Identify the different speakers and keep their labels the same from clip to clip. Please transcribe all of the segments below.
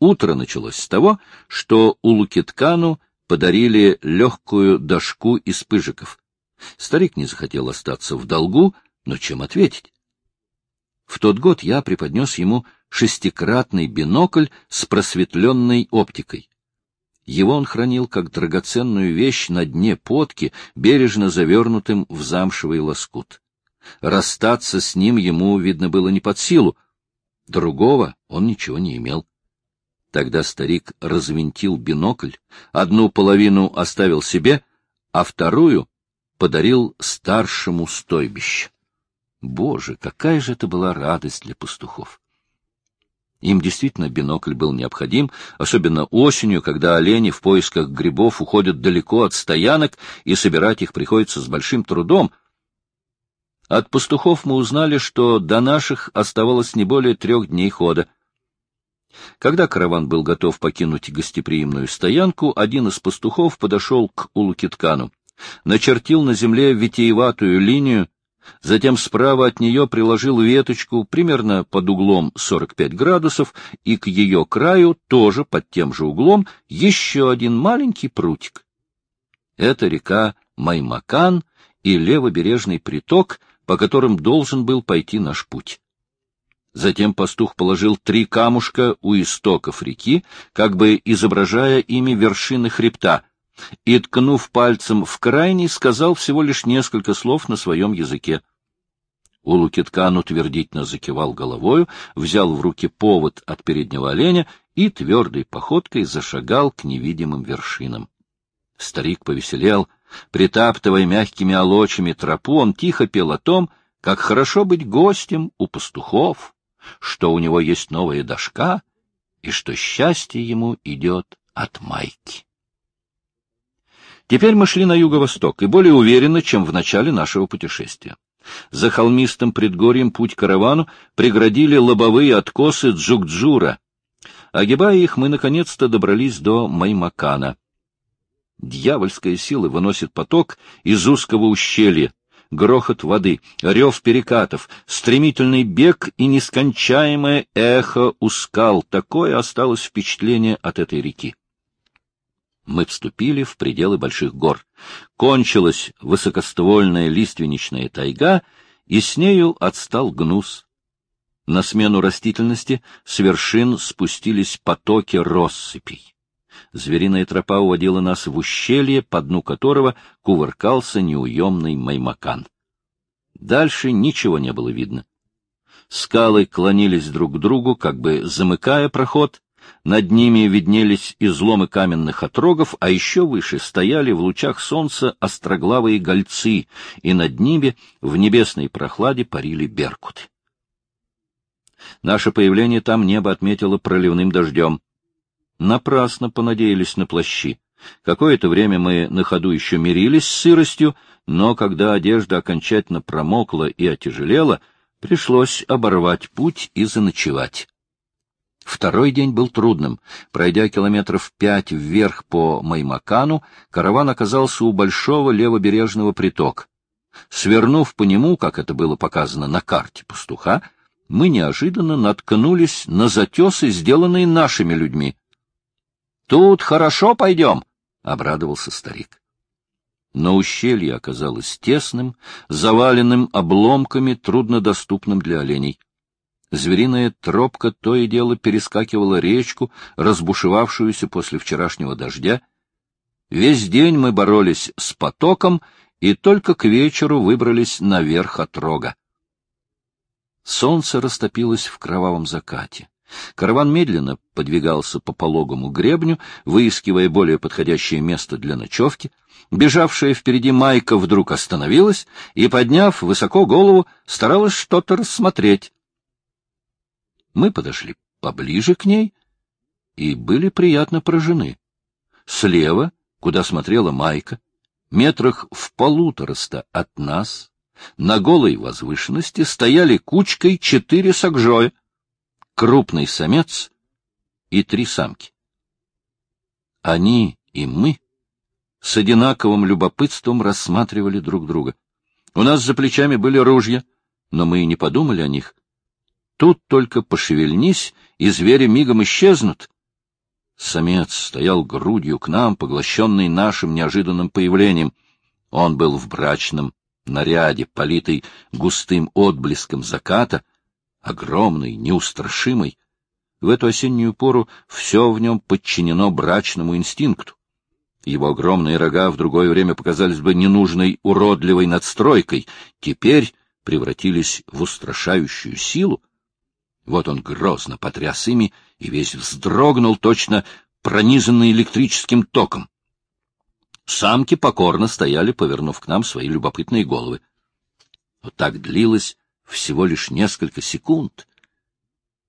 Speaker 1: Утро началось с того, что у Лукиткану подарили легкую дошку из пыжиков. Старик не захотел остаться в долгу, но чем ответить? В тот год я преподнес ему шестикратный бинокль с просветленной оптикой. Его он хранил как драгоценную вещь на дне подки, бережно завернутым в замшевый лоскут. Расстаться с ним ему, видно, было не под силу. Другого он ничего не имел. Тогда старик развинтил бинокль, одну половину оставил себе, а вторую подарил старшему стойбище. Боже, какая же это была радость для пастухов! Им действительно бинокль был необходим, особенно осенью, когда олени в поисках грибов уходят далеко от стоянок, и собирать их приходится с большим трудом. От пастухов мы узнали, что до наших оставалось не более трех дней хода. Когда караван был готов покинуть гостеприимную стоянку, один из пастухов подошел к Улукиткану, начертил на земле витиеватую линию, затем справа от нее приложил веточку примерно под углом 45 градусов и к ее краю, тоже под тем же углом, еще один маленький прутик. Это река Маймакан и левобережный приток, по которым должен был пойти наш путь. Затем пастух положил три камушка у истоков реки, как бы изображая ими вершины хребта, и, ткнув пальцем в крайний, сказал всего лишь несколько слов на своем языке. Улукиткан утвердительно закивал головою, взял в руки повод от переднего оленя и твердой походкой зашагал к невидимым вершинам. Старик повеселел. Притаптывая мягкими олочами тропу, он тихо пел о том, как хорошо быть гостем у пастухов, что у него есть новая дошка и что счастье ему идет от майки. Теперь мы шли на юго-восток и более уверенно, чем в начале нашего путешествия. За холмистым предгорьем путь каравану преградили лобовые откосы Джукджура. Огибая их, мы наконец-то добрались до Маймакана. Дьявольская сила выносит поток из узкого ущелья. Грохот воды, рев перекатов, стремительный бег и нескончаемое эхо у скал — такое осталось впечатление от этой реки мы вступили в пределы больших гор. Кончилась высокоствольная лиственничная тайга, и с нею отстал гнус. На смену растительности с вершин спустились потоки россыпей. Звериная тропа уводила нас в ущелье, по дну которого кувыркался неуемный маймакан. Дальше ничего не было видно. Скалы клонились друг к другу, как бы замыкая проход, над ними виднелись изломы каменных отрогов, а еще выше стояли в лучах солнца остроглавые гольцы, и над ними в небесной прохладе парили беркуты. Наше появление там небо отметило проливным дождем. Напрасно понадеялись на плащи. Какое-то время мы на ходу еще мирились с сыростью, но когда одежда окончательно промокла и отяжелела, пришлось оборвать путь и заночевать. Второй день был трудным. Пройдя километров пять вверх по Маймакану, караван оказался у большого левобережного притока. Свернув по нему, как это было показано на карте пастуха, мы неожиданно наткнулись на затесы, сделанные нашими людьми. — Тут хорошо пойдем, — обрадовался старик. Но ущелье оказалось тесным, заваленным обломками, труднодоступным для оленей. Звериная тропка то и дело перескакивала речку, разбушевавшуюся после вчерашнего дождя. Весь день мы боролись с потоком и только к вечеру выбрались наверх от рога. Солнце растопилось в кровавом закате. Караван медленно подвигался по пологому гребню, выискивая более подходящее место для ночевки. Бежавшая впереди Майка вдруг остановилась и, подняв высоко голову, старалась что-то рассмотреть. Мы подошли поближе к ней и были приятно поражены. Слева, куда смотрела Майка, метрах в полутораста от нас, на голой возвышенности стояли кучкой четыре сагжоя, крупный самец и три самки. Они и мы с одинаковым любопытством рассматривали друг друга. У нас за плечами были ружья, но мы и не подумали о них, Тут только пошевельнись, и звери мигом исчезнут, Самец стоял грудью к нам, поглощенный нашим неожиданным появлением. Он был в брачном наряде, политый густым отблеском заката, огромный, неустрашимый. В эту осеннюю пору все в нем подчинено брачному инстинкту. Его огромные рога в другое время показались бы ненужной уродливой надстройкой, теперь превратились в устрашающую силу, вот он грозно потряс ими и весь вздрогнул, точно пронизанный электрическим током. Самки покорно стояли, повернув к нам свои любопытные головы. Вот так длилось всего лишь несколько секунд.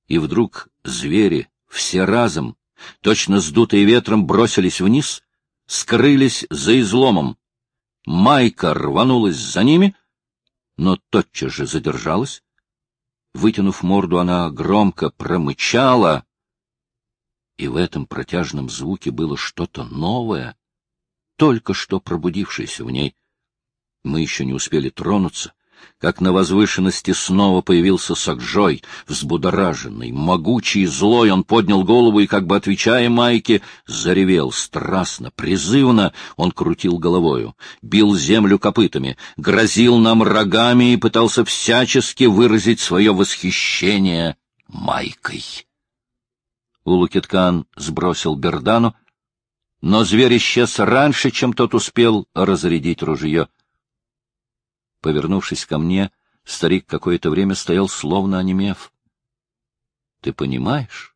Speaker 1: И вдруг звери все разом, точно сдутые ветром, бросились вниз, скрылись за изломом. Майка рванулась за ними, но тотчас же задержалась, Вытянув морду, она громко промычала, и в этом протяжном звуке было что-то новое, только что пробудившееся в ней. Мы еще не успели тронуться, как на возвышенности снова появился Сакжой, взбудораженный, могучий и злой, он поднял голову и, как бы отвечая Майке, заревел страстно, призывно, он крутил головою, бил землю копытами, грозил нам рогами и пытался всячески выразить свое восхищение Майкой. Улукиткан сбросил Бердану, но зверь исчез раньше, чем тот успел разрядить ружье — Повернувшись ко мне, старик какое-то время стоял словно онемев. — Ты понимаешь?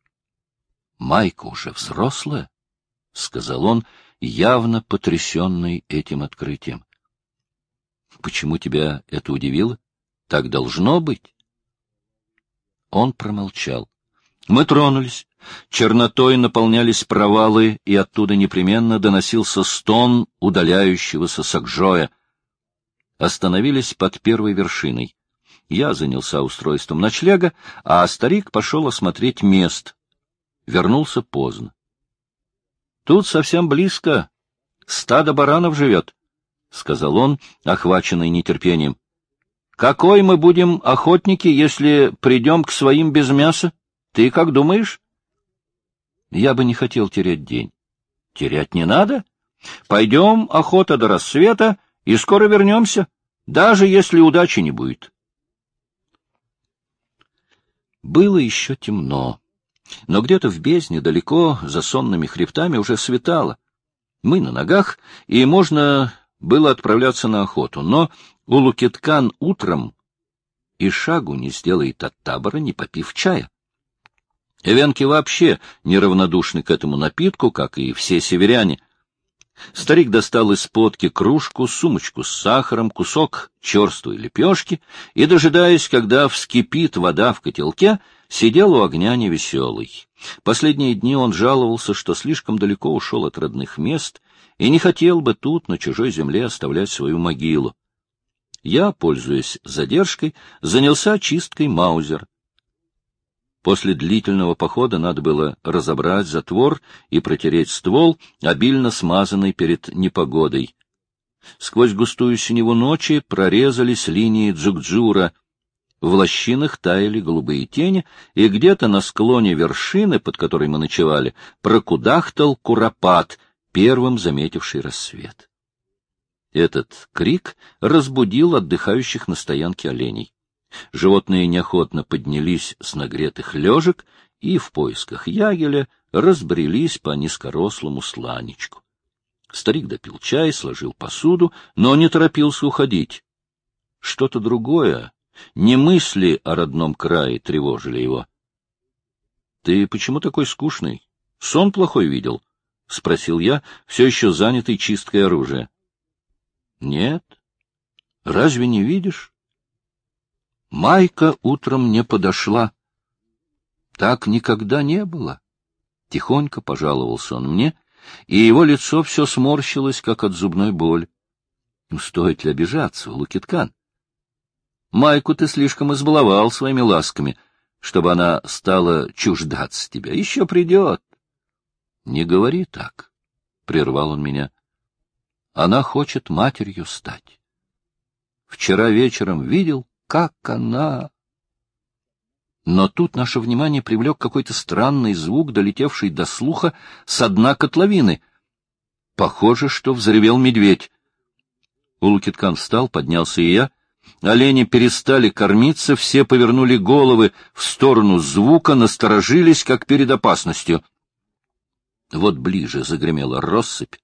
Speaker 1: Майка уже взрослая, — сказал он, явно потрясенный этим открытием. — Почему тебя это удивило? Так должно быть. Он промолчал. Мы тронулись. Чернотой наполнялись провалы, и оттуда непременно доносился стон удаляющегося сакжоя — остановились под первой вершиной. Я занялся устройством ночлега, а старик пошел осмотреть мест. Вернулся поздно. — Тут совсем близко. Стадо баранов живет, — сказал он, охваченный нетерпением. — Какой мы будем охотники, если придем к своим без мяса? Ты как думаешь? Я бы не хотел терять день. Терять не надо. Пойдем, охота до рассвета, и скоро вернемся, даже если удачи не будет. Было еще темно, но где-то в бездне, далеко, за сонными хребтами, уже светало. Мы на ногах, и можно было отправляться на охоту, но Улукиткан утром и шагу не сделает от табора, не попив чая. Эвенки вообще неравнодушны к этому напитку, как и все северяне — Старик достал из подки кружку, сумочку с сахаром, кусок черствой лепешки и, дожидаясь, когда вскипит вода в котелке, сидел у огня невеселый. Последние дни он жаловался, что слишком далеко ушел от родных мест и не хотел бы тут, на чужой земле, оставлять свою могилу. Я, пользуясь задержкой, занялся чисткой маузер. После длительного похода надо было разобрать затвор и протереть ствол, обильно смазанный перед непогодой. Сквозь густую синеву ночи прорезались линии Джукджура. В лощинах таяли голубые тени, и где-то на склоне вершины, под которой мы ночевали, прокудахтал куропат, первым заметивший рассвет. Этот крик разбудил отдыхающих на стоянке оленей. Животные неохотно поднялись с нагретых лежек и в поисках ягеля разбрелись по низкорослому сланечку. Старик допил чай, сложил посуду, но не торопился уходить. Что-то другое, не мысли о родном крае тревожили его. — Ты почему такой скучный? Сон плохой видел? — спросил я, все еще занятый чисткой оружия. — Нет. Разве не видишь? Майка утром не подошла. Так никогда не было. Тихонько пожаловался он мне, и его лицо все сморщилось, как от зубной боли. Ну, стоит ли обижаться, Лукиткан? Майку ты слишком избаловал своими ласками, чтобы она стала чуждаться тебя. Еще придет. — Не говори так, — прервал он меня. — Она хочет матерью стать. Вчера вечером видел, как она... Но тут наше внимание привлек какой-то странный звук, долетевший до слуха с дна котловины. Похоже, что взревел медведь. Улукиткан встал, поднялся и я. Олени перестали кормиться, все повернули головы в сторону звука, насторожились, как перед опасностью. Вот ближе загремела россыпь,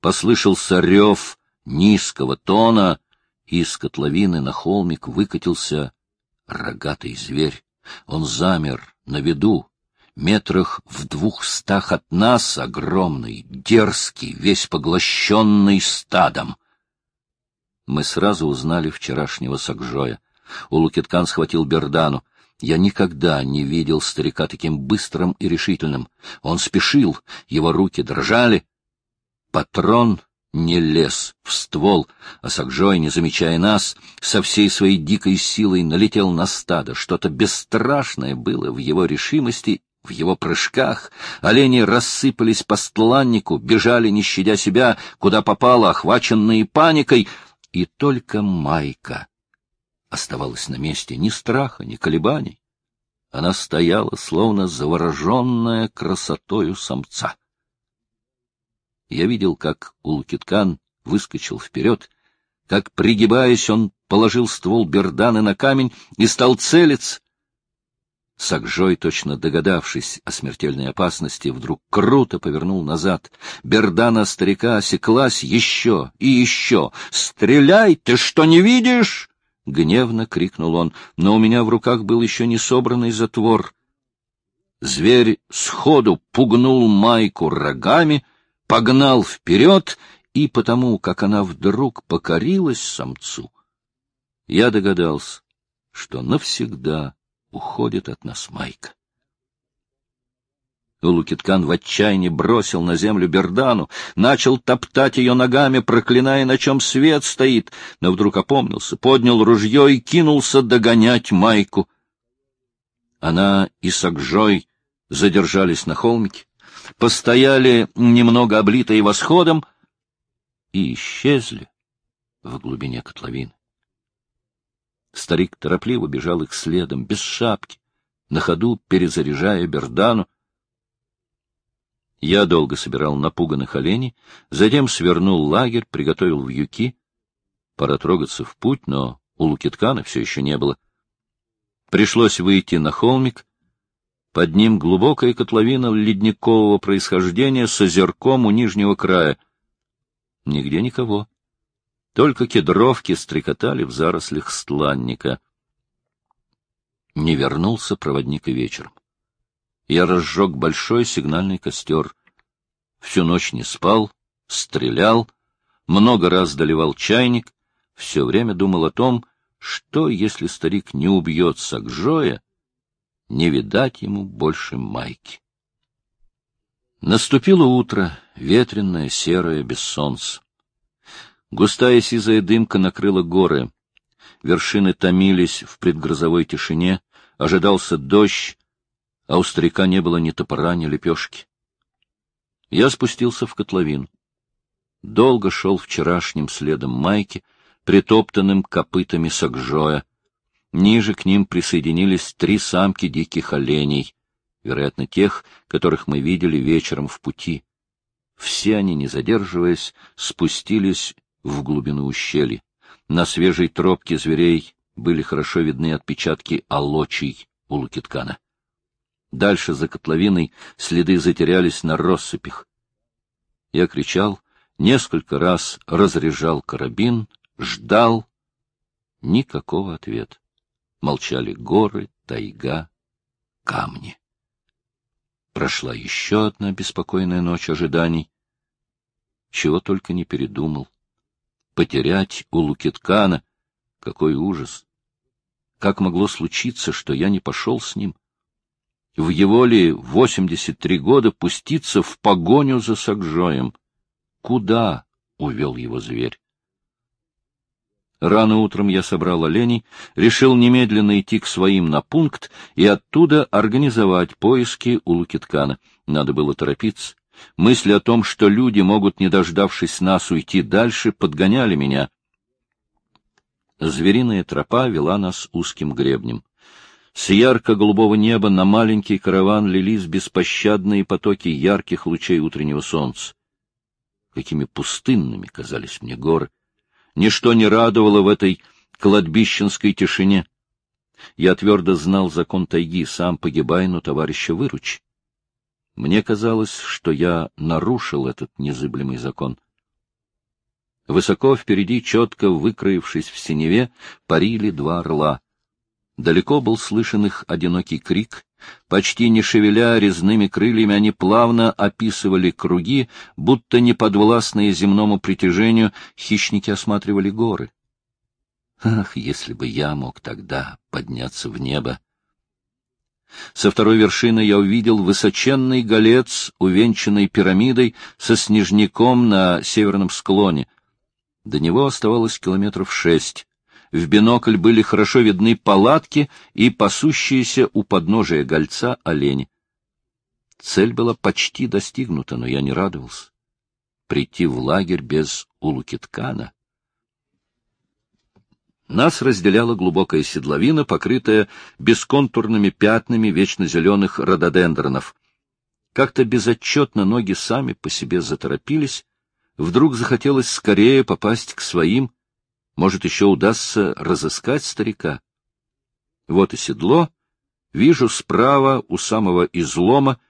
Speaker 1: послышался рев низкого тона, из котловины на холмик выкатился рогатый зверь. Он замер на виду, метрах в двухстах от нас, огромный, дерзкий, весь поглощенный стадом. Мы сразу узнали вчерашнего Сагжоя. Улукиткан схватил Бердану. Я никогда не видел старика таким быстрым и решительным. Он спешил, его руки дрожали. Патрон не лез в ствол, а Сакжой, не замечая нас, со всей своей дикой силой налетел на стадо. Что-то бесстрашное было в его решимости, в его прыжках. Олени рассыпались по стланнику, бежали, не щадя себя, куда попало, охваченные паникой, и только Майка оставалась на месте ни страха, ни колебаний. Она стояла, словно завороженная красотою самца. Я видел, как Улкиткан выскочил вперед, как, пригибаясь, он положил ствол Берданы на камень и стал целиться. Сакжой, точно догадавшись о смертельной опасности, вдруг круто повернул назад. Бердана старика осеклась еще и еще. «Стреляй! Ты что, не видишь?» — гневно крикнул он, но у меня в руках был еще не собранный затвор. Зверь сходу пугнул майку рогами, погнал вперед, и потому, как она вдруг покорилась самцу, я догадался, что навсегда уходит от нас Майка. Улукиткан в отчаянии бросил на землю Бердану, начал топтать ее ногами, проклиная, на чем свет стоит, но вдруг опомнился, поднял ружье и кинулся догонять Майку. Она и Сакжой задержались на холмике постояли немного облитые восходом и исчезли в глубине котловины. Старик торопливо бежал их следом, без шапки, на ходу перезаряжая бердану. Я долго собирал напуганных оленей, затем свернул лагерь, приготовил вьюки. Пора трогаться в путь, но у Лукиткана все еще не было. Пришлось выйти на холмик под ним глубокая котловина ледникового происхождения с озерком у нижнего края. Нигде никого. Только кедровки стрекотали в зарослях стланника. Не вернулся проводник и вечером. Я разжег большой сигнальный костер. Всю ночь не спал, стрелял, много раз доливал чайник, все время думал о том, что, если старик не убьет Сакжоя, не видать ему больше майки. Наступило утро, ветренное, серое, без солнца. Густая сизая дымка накрыла горы. Вершины томились в предгрозовой тишине, ожидался дождь, а у старика не было ни топора, ни лепешки. Я спустился в котловину. Долго шел вчерашним следом майки, притоптанным копытами сагжоя, Ниже к ним присоединились три самки диких оленей, вероятно, тех, которых мы видели вечером в пути. Все они, не задерживаясь, спустились в глубину ущелья. На свежей тропке зверей были хорошо видны отпечатки олочий у Лукиткана. Дальше за котловиной следы затерялись на россыпях. Я кричал, несколько раз разряжал карабин, ждал. Никакого ответа молчали горы, тайга, камни. Прошла еще одна беспокойная ночь ожиданий. Чего только не передумал. Потерять у Лукиткана — какой ужас! Как могло случиться, что я не пошел с ним? В его ли восемьдесят три года пуститься в погоню за Сакжоем? Куда увел его зверь? Рано утром я собрал оленей, решил немедленно идти к своим на пункт и оттуда организовать поиски у Лукиткана. Надо было торопиться. Мысли о том, что люди могут, не дождавшись нас, уйти дальше, подгоняли меня. Звериная тропа вела нас узким гребнем. С ярко-голубого неба на маленький караван лились беспощадные потоки ярких лучей утреннего солнца. Какими пустынными казались мне горы! Ничто не радовало в этой кладбищенской тишине. Я твердо знал закон тайги, сам погибай, но товарища выручь. Мне казалось, что я нарушил этот незыблемый закон. Высоко впереди, четко выкроившись в синеве, парили два орла. Далеко был слышен их одинокий крик. Почти не шевеля резными крыльями, они плавно описывали круги, будто неподвластные земному притяжению, хищники осматривали горы. Ах, если бы я мог тогда подняться в небо! Со второй вершины я увидел высоченный голец, увенчанный пирамидой, со снежником на северном склоне. До него оставалось километров шесть. В бинокль были хорошо видны палатки и пасущиеся у подножия гольца олени. Цель была почти достигнута, но я не радовался. Прийти в лагерь без Улукиткана. Нас разделяла глубокая седловина, покрытая бесконтурными пятнами вечно зеленых рододендронов. Как-то безотчетно ноги сами по себе заторопились. Вдруг захотелось скорее попасть к своим — может, еще удастся разыскать старика. Вот и седло. Вижу справа, у самого излома,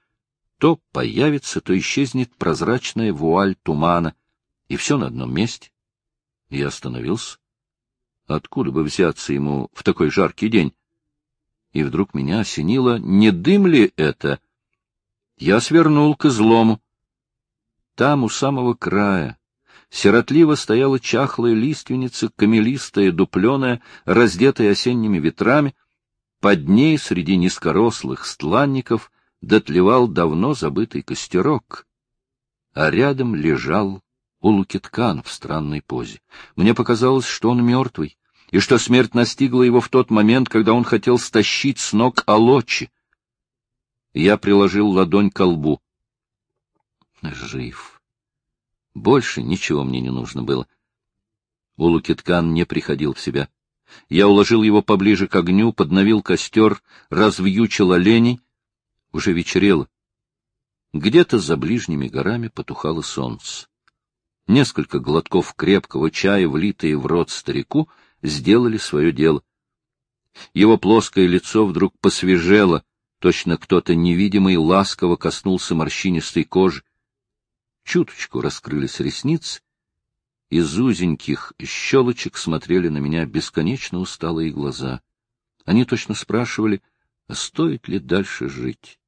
Speaker 1: то появится, то исчезнет прозрачная вуаль тумана, и все на одном месте. Я остановился. Откуда бы взяться ему в такой жаркий день? И вдруг меня осенило, не дым ли это? Я свернул к излому. Там, у самого края, Сиротливо стояла чахлая лиственница, камелистая, дупленая, раздетая осенними ветрами. Под ней, среди низкорослых стланников, дотлевал давно забытый костерок. А рядом лежал Улукиткан в странной позе. Мне показалось, что он мертвый, и что смерть настигла его в тот момент, когда он хотел стащить с ног Алочи. Я приложил ладонь к лбу. Жив. Больше ничего мне не нужно было. Улукиткан не приходил в себя. Я уложил его поближе к огню, подновил костер, развьючил оленей. Уже вечерело. Где-то за ближними горами потухало солнце. Несколько глотков крепкого чая, влитые в рот старику, сделали свое дело. Его плоское лицо вдруг посвежело, точно кто-то невидимый ласково коснулся морщинистой кожи. Чуточку раскрылись ресницы, из узеньких щелочек смотрели на меня бесконечно усталые глаза. Они точно спрашивали, а стоит ли дальше жить.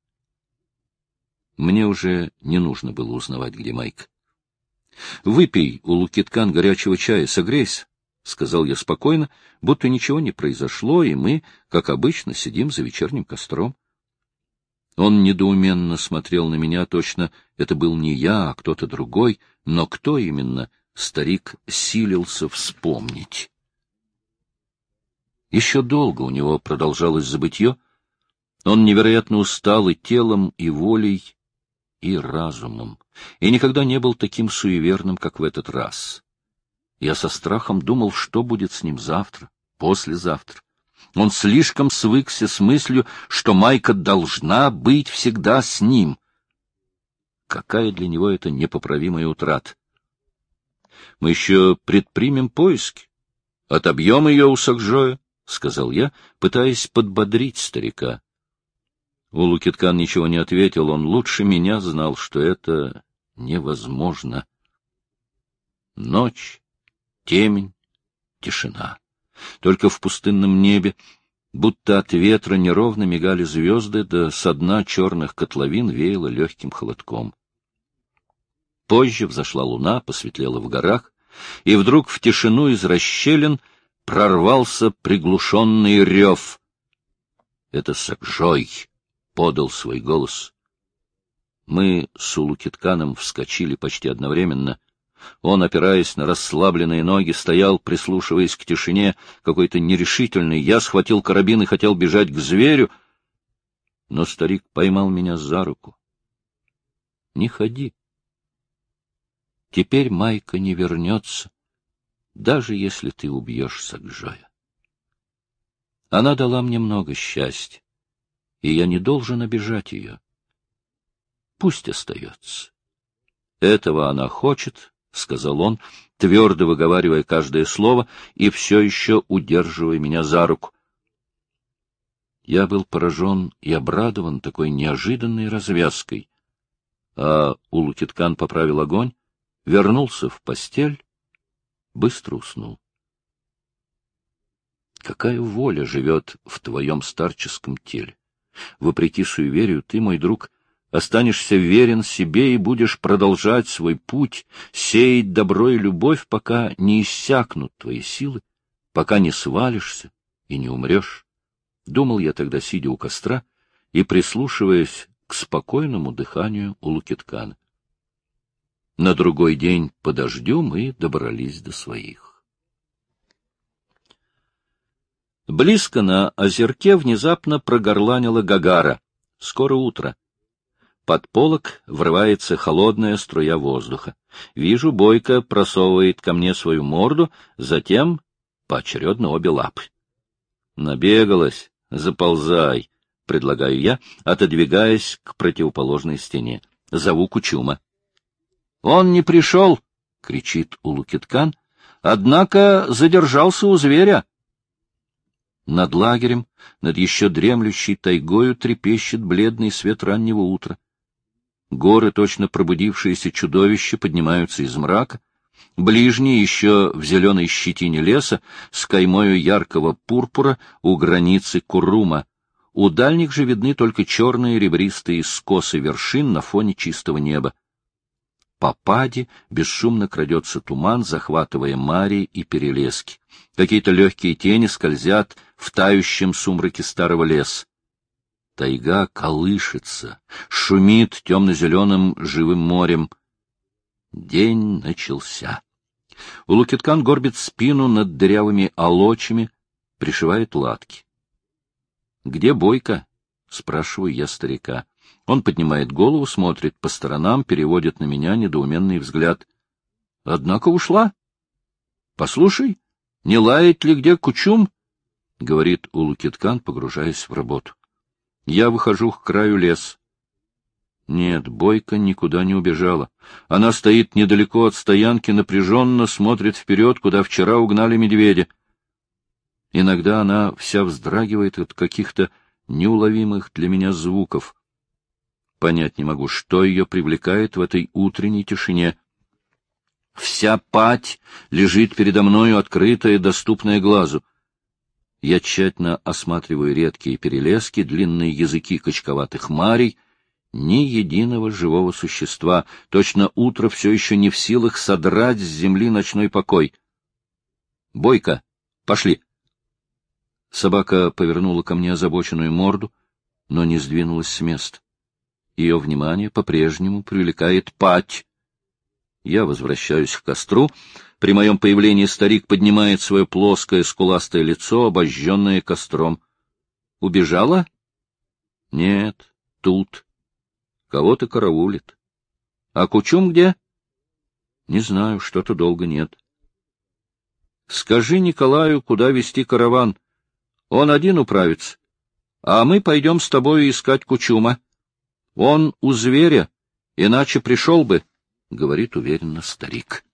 Speaker 1: Мне уже не нужно было узнавать, где Майк. — Выпей у Лукиткан горячего чая, согрейся, — сказал я спокойно, будто ничего не произошло, и мы, как обычно, сидим за вечерним костром. Он недоуменно смотрел на меня, точно это был не я, а кто-то другой, но кто именно, старик силился вспомнить. Еще долго у него продолжалось забытье. Он невероятно устал и телом, и волей, и разумом, и никогда не был таким суеверным, как в этот раз. Я со страхом думал, что будет с ним завтра, послезавтра. Он слишком свыкся с мыслью, что Майка должна быть всегда с ним. Какая для него это непоправимая утрата! Мы еще предпримем поиски. Отобьем ее у Сакжоя, — сказал я, пытаясь подбодрить старика. Улукиткан ничего не ответил, он лучше меня знал, что это невозможно. Ночь, темень, тишина. Только в пустынном небе, будто от ветра неровно мигали звезды, да со дна черных котловин веяло легким холодком. Позже взошла луна, посветлела в горах, и вдруг в тишину из расщелин прорвался приглушенный рев. Это Сакжой подал свой голос. Мы с Улукитканом вскочили почти одновременно. Он, опираясь на расслабленные ноги, стоял, прислушиваясь к тишине, какой-то нерешительный. Я схватил карабин и хотел бежать к зверю, но старик поймал меня за руку. — Не ходи. Теперь Майка не вернется, даже если ты убьешь Сакжоя. Она дала мне много счастья, и я не должен обижать ее. Пусть остается. Этого она хочет, — сказал он, твердо выговаривая каждое слово и все еще удерживая меня за руку. Я был поражен и обрадован такой неожиданной развязкой. А Улукиткан поправил огонь, вернулся в постель, быстро уснул. Какая воля живет в твоем старческом теле? Вопреки суеверию, ты, мой друг, останешься верен себе и будешь продолжать свой путь, сеять добро и любовь, пока не иссякнут твои силы, пока не свалишься и не умрешь. Думал я тогда, сидя у костра и прислушиваясь к спокойному дыханию у Лукиткана. На другой день по дождю мы добрались до своих. Близко на озерке внезапно прогорланила Гагара. Скоро утро. Под полок врывается холодная струя воздуха. Вижу, Бойко просовывает ко мне свою морду, затем поочередно обе лапы. Набегалась, заползай, предлагаю я, отодвигаясь к противоположной стене. Зову Кучума. Он не пришел, кричит Улукиткан, однако задержался у зверя. Над лагерем, над еще дремлющей тайгою трепещет бледный свет раннего утра. Горы, точно пробудившиеся чудовища, поднимаются из мрака. Ближние, еще в зеленой щетине леса, с каймою яркого пурпура у границы Курума. У дальних же видны только черные ребристые скосы вершин на фоне чистого неба. По паде бесшумно крадется туман, захватывая мари и перелески. Какие-то легкие тени скользят в тающем сумраке старого леса. Тайга колышется, шумит темно-зеленым живым морем. День начался. Улукиткан горбит спину над дырявыми олочами, пришивает латки. — Где Бойко? — спрашиваю я старика. Он поднимает голову, смотрит по сторонам, переводит на меня недоуменный взгляд. — Однако ушла. — Послушай, не лает ли где кучум? — говорит Улукиткан, погружаясь в работу. Я выхожу к краю лес. Нет, Бойко никуда не убежала. Она стоит недалеко от стоянки, напряженно смотрит вперед, куда вчера угнали медведя. Иногда она вся вздрагивает от каких-то неуловимых для меня звуков. Понять не могу, что ее привлекает в этой утренней тишине. Вся пать лежит передо мною открытая, доступная глазу. Я тщательно осматриваю редкие перелески, длинные языки качковатых марей. Ни единого живого существа. Точно утро все еще не в силах содрать с земли ночной покой. «Бойко, пошли!» Собака повернула ко мне озабоченную морду, но не сдвинулась с места. Ее внимание по-прежнему привлекает пать. Я возвращаюсь к костру, при моем появлении старик поднимает свое плоское скуластое лицо, обожженное костром. Убежала? Нет, тут. Кого-то караулит. А Кучум где? Не знаю, что-то долго нет. Скажи Николаю, куда вести караван. Он один управится. А мы пойдем с тобой искать Кучума. Он у зверя, иначе пришел бы, — говорит уверенно старик.